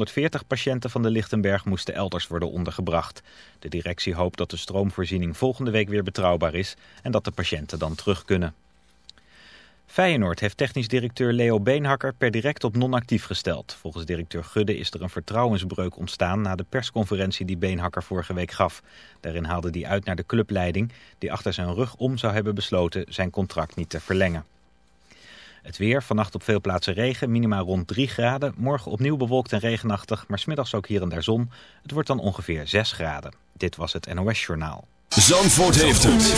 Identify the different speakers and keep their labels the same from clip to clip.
Speaker 1: 140 patiënten van de Lichtenberg moesten elders worden ondergebracht. De directie hoopt dat de stroomvoorziening volgende week weer betrouwbaar is en dat de patiënten dan terug kunnen. Feyenoord heeft technisch directeur Leo Beenhakker per direct op non-actief gesteld. Volgens directeur Gudde is er een vertrouwensbreuk ontstaan na de persconferentie die Beenhakker vorige week gaf. Daarin haalde hij uit naar de clubleiding die achter zijn rug om zou hebben besloten zijn contract niet te verlengen. Het weer, vannacht op veel plaatsen regen, minima rond 3 graden. Morgen opnieuw bewolkt en regenachtig, maar smiddags ook hier en daar zon. Het wordt dan ongeveer 6 graden. Dit was het NOS Journaal.
Speaker 2: Zandvoort heeft het.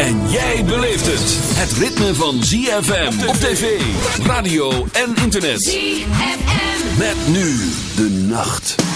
Speaker 2: En jij beleeft het. Het ritme van ZFM op tv, radio en internet. ZFM. Met nu de nacht.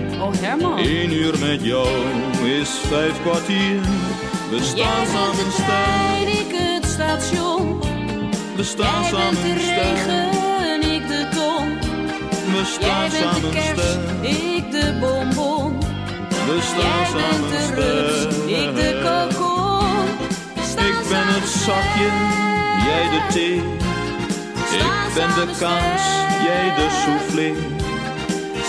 Speaker 3: Oh Herman.
Speaker 4: Eén uur met jou is vijf kwartier. We staan
Speaker 3: bent
Speaker 4: samen
Speaker 3: trein, ik het station.
Speaker 4: We staan
Speaker 3: Jij bent de
Speaker 4: samen
Speaker 3: regen, ik de ton.
Speaker 4: We
Speaker 3: Jij
Speaker 4: staan
Speaker 3: bent de
Speaker 4: samen
Speaker 3: kerst, ik de bonbon.
Speaker 4: We staan
Speaker 3: Jij bent
Speaker 4: samen
Speaker 3: de rups, ik de kokon. Staan
Speaker 4: Ik ben het
Speaker 3: samen
Speaker 4: zakje, jij de thee. Ik ben de kaas, jij de soufflé.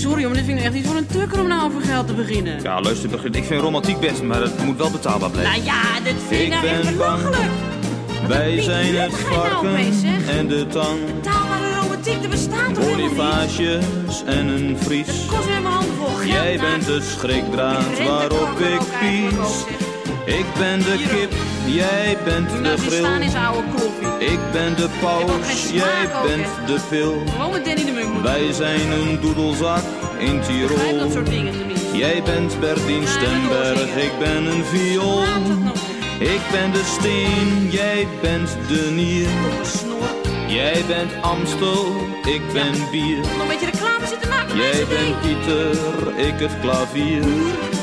Speaker 3: sorry, maar dit vind ik echt iets voor een tukker om nou over geld te beginnen.
Speaker 5: Ja, luister, ik vind romantiek best, maar het moet wel betaalbaar blijven.
Speaker 3: Nou ja, dit vind ik,
Speaker 4: Ik
Speaker 3: nou echt
Speaker 4: ben
Speaker 3: belachelijk.
Speaker 4: Wij zijn het
Speaker 3: nou
Speaker 4: varken en de tang.
Speaker 3: Betaalbare romantiek, er bestaat toch?
Speaker 4: Bonifages en een vries.
Speaker 3: Het kost weer mijn handen vol geld.
Speaker 4: Jij bent de schrikdraad waarop ik pies. Ik ben de kip, jij bent de
Speaker 3: die
Speaker 4: Ik ben de paus, jij bent de pil.
Speaker 3: Gewoon met Danny de Munk.
Speaker 4: Wij zijn een doedelzak in
Speaker 3: Begrijp dat
Speaker 4: Tirol.
Speaker 3: soort dingen.
Speaker 4: Jij bent Bertien Stemberg, ik ben een viool.
Speaker 3: Nog
Speaker 4: Ik ben de steen, jij bent de nier. Jij bent Amstel, ik ben bier.
Speaker 3: Nog een beetje reclame zitten maken.
Speaker 4: Jij bent Pieter, ik het klavier.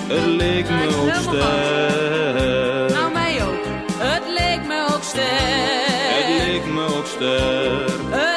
Speaker 4: Het leek me ook sterk.
Speaker 3: Nou, mij ook. Het leek me ook sterk.
Speaker 4: Leek me ook sterk.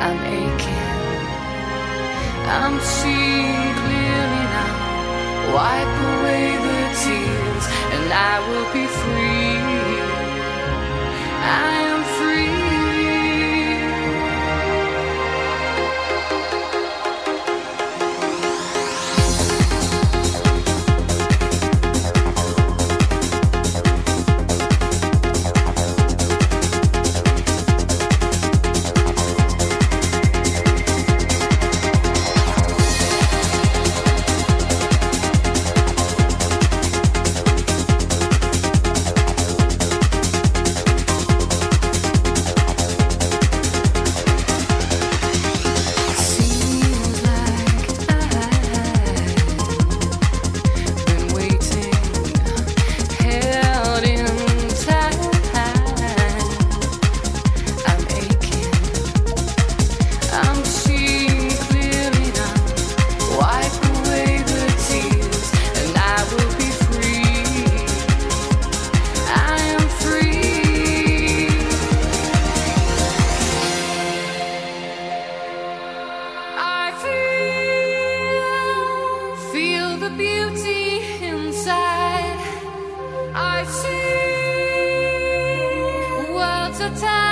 Speaker 6: I'm aching, I'm seeing clearly now. Wipe away the tears, and I will be free. I I see worlds are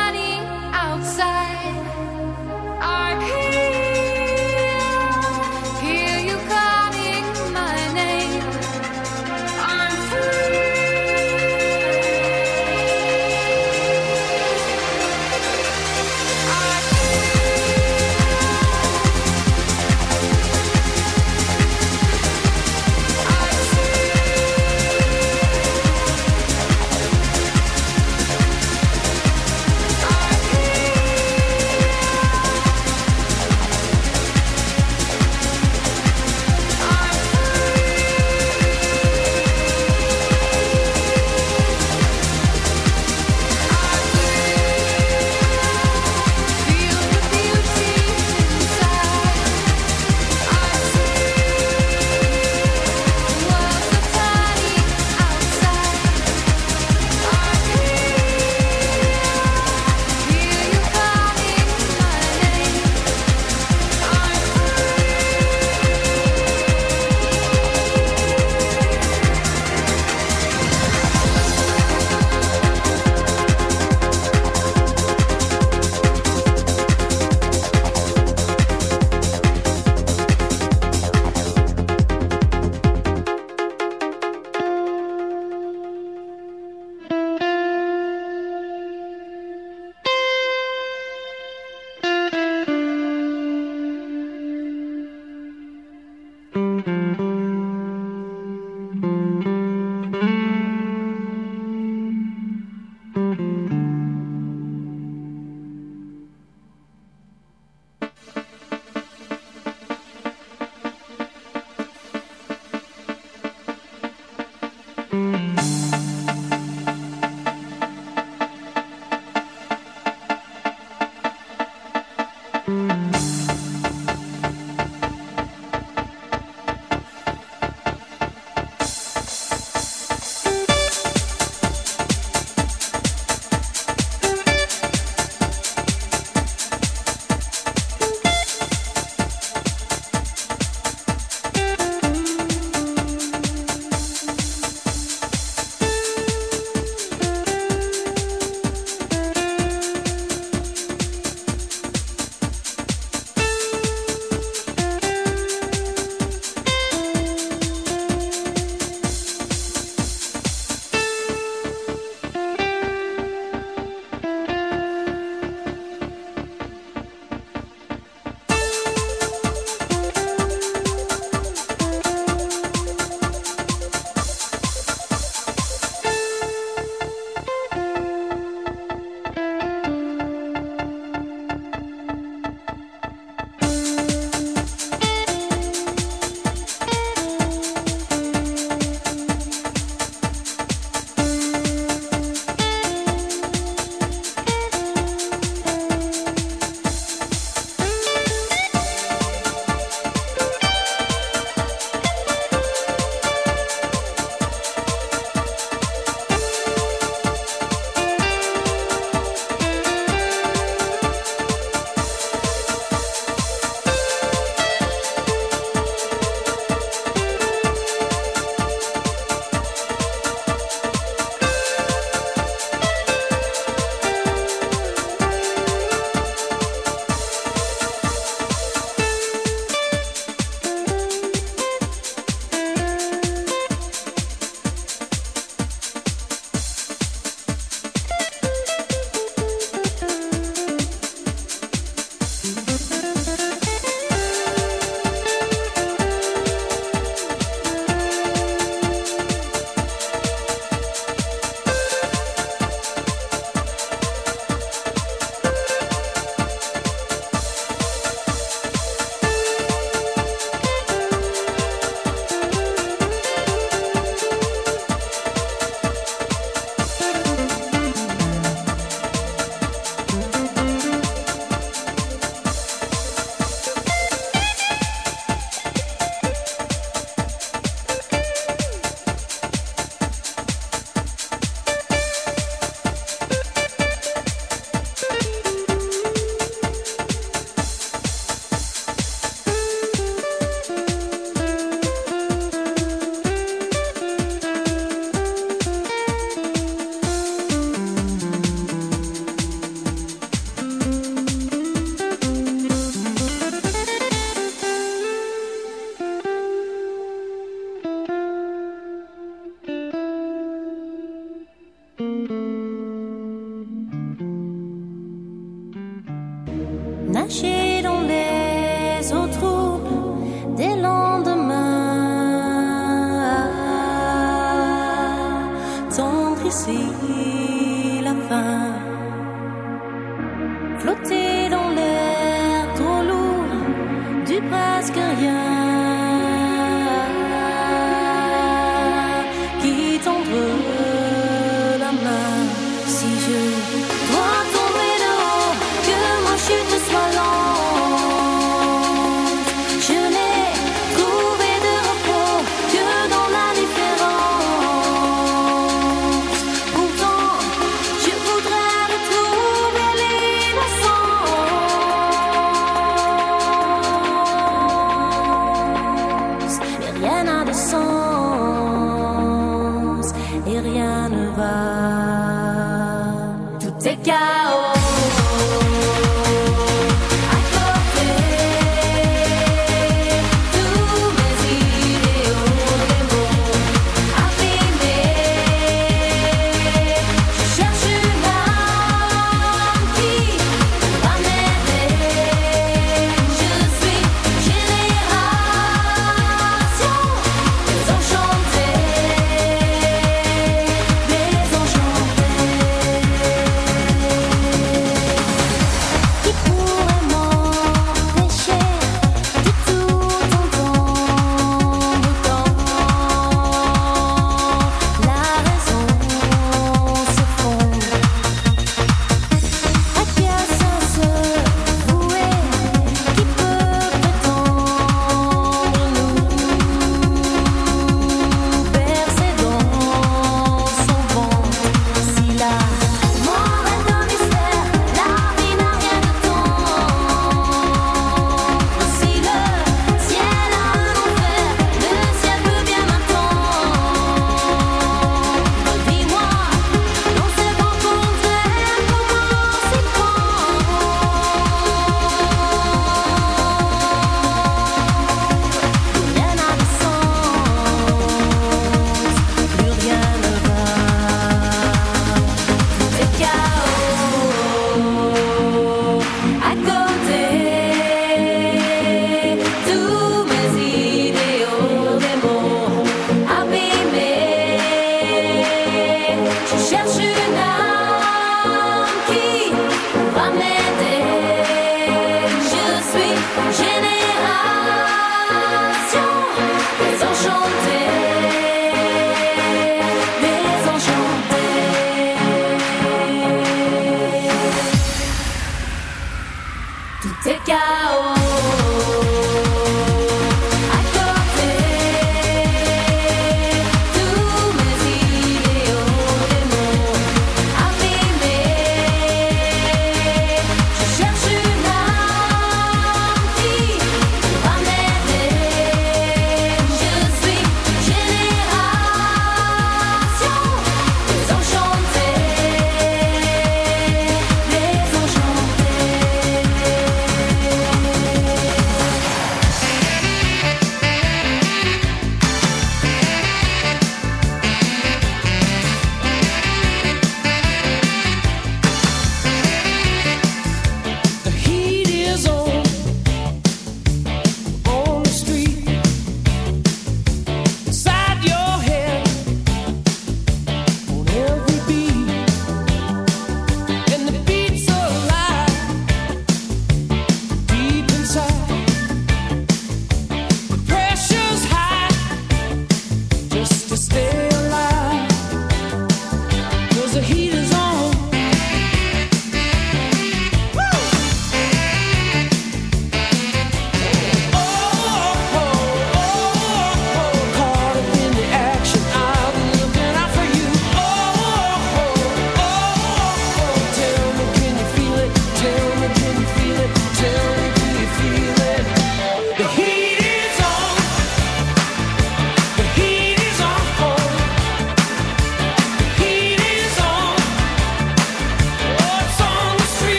Speaker 7: flotter dans l'air trop lourd du presque rien.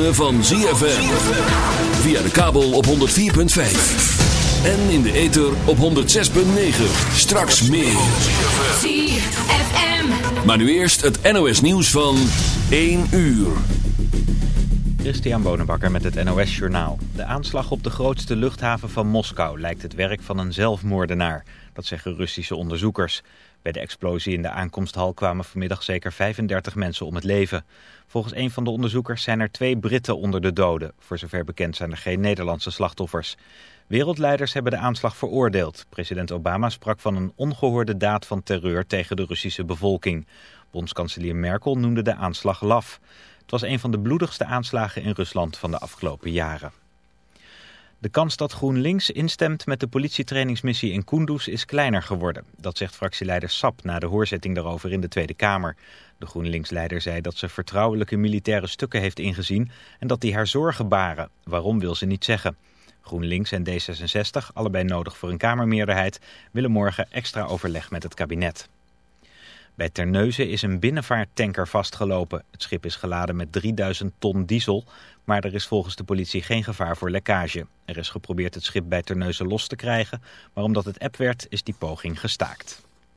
Speaker 2: Ritme van ZFM. Via de kabel op 104.5. En in de ether op 106.9. Straks meer.
Speaker 8: ZFM.
Speaker 2: Maar nu eerst het NOS nieuws van 1 uur.
Speaker 1: Christian Bonenbakker met het NOS Journaal. De aanslag op de grootste luchthaven van Moskou lijkt het werk van een zelfmoordenaar. Dat zeggen Russische onderzoekers. Bij de explosie in de aankomsthal kwamen vanmiddag zeker 35 mensen om het leven. Volgens een van de onderzoekers zijn er twee Britten onder de doden. Voor zover bekend zijn er geen Nederlandse slachtoffers. Wereldleiders hebben de aanslag veroordeeld. President Obama sprak van een ongehoorde daad van terreur tegen de Russische bevolking. Bondskanselier Merkel noemde de aanslag laf. Het was een van de bloedigste aanslagen in Rusland van de afgelopen jaren. De kans dat GroenLinks instemt met de politietrainingsmissie in Kunduz is kleiner geworden. Dat zegt fractieleider Sap na de hoorzitting daarover in de Tweede Kamer. De GroenLinks-leider zei dat ze vertrouwelijke militaire stukken heeft ingezien en dat die haar zorgen baren. Waarom wil ze niet zeggen. GroenLinks en D66, allebei nodig voor een Kamermeerderheid, willen morgen extra overleg met het kabinet. Bij Terneuzen is een binnenvaarttanker vastgelopen. Het schip is geladen met 3000 ton diesel, maar er is volgens de politie geen gevaar voor lekkage. Er is geprobeerd het schip bij Terneuzen los te krijgen, maar omdat het app werd is die poging gestaakt.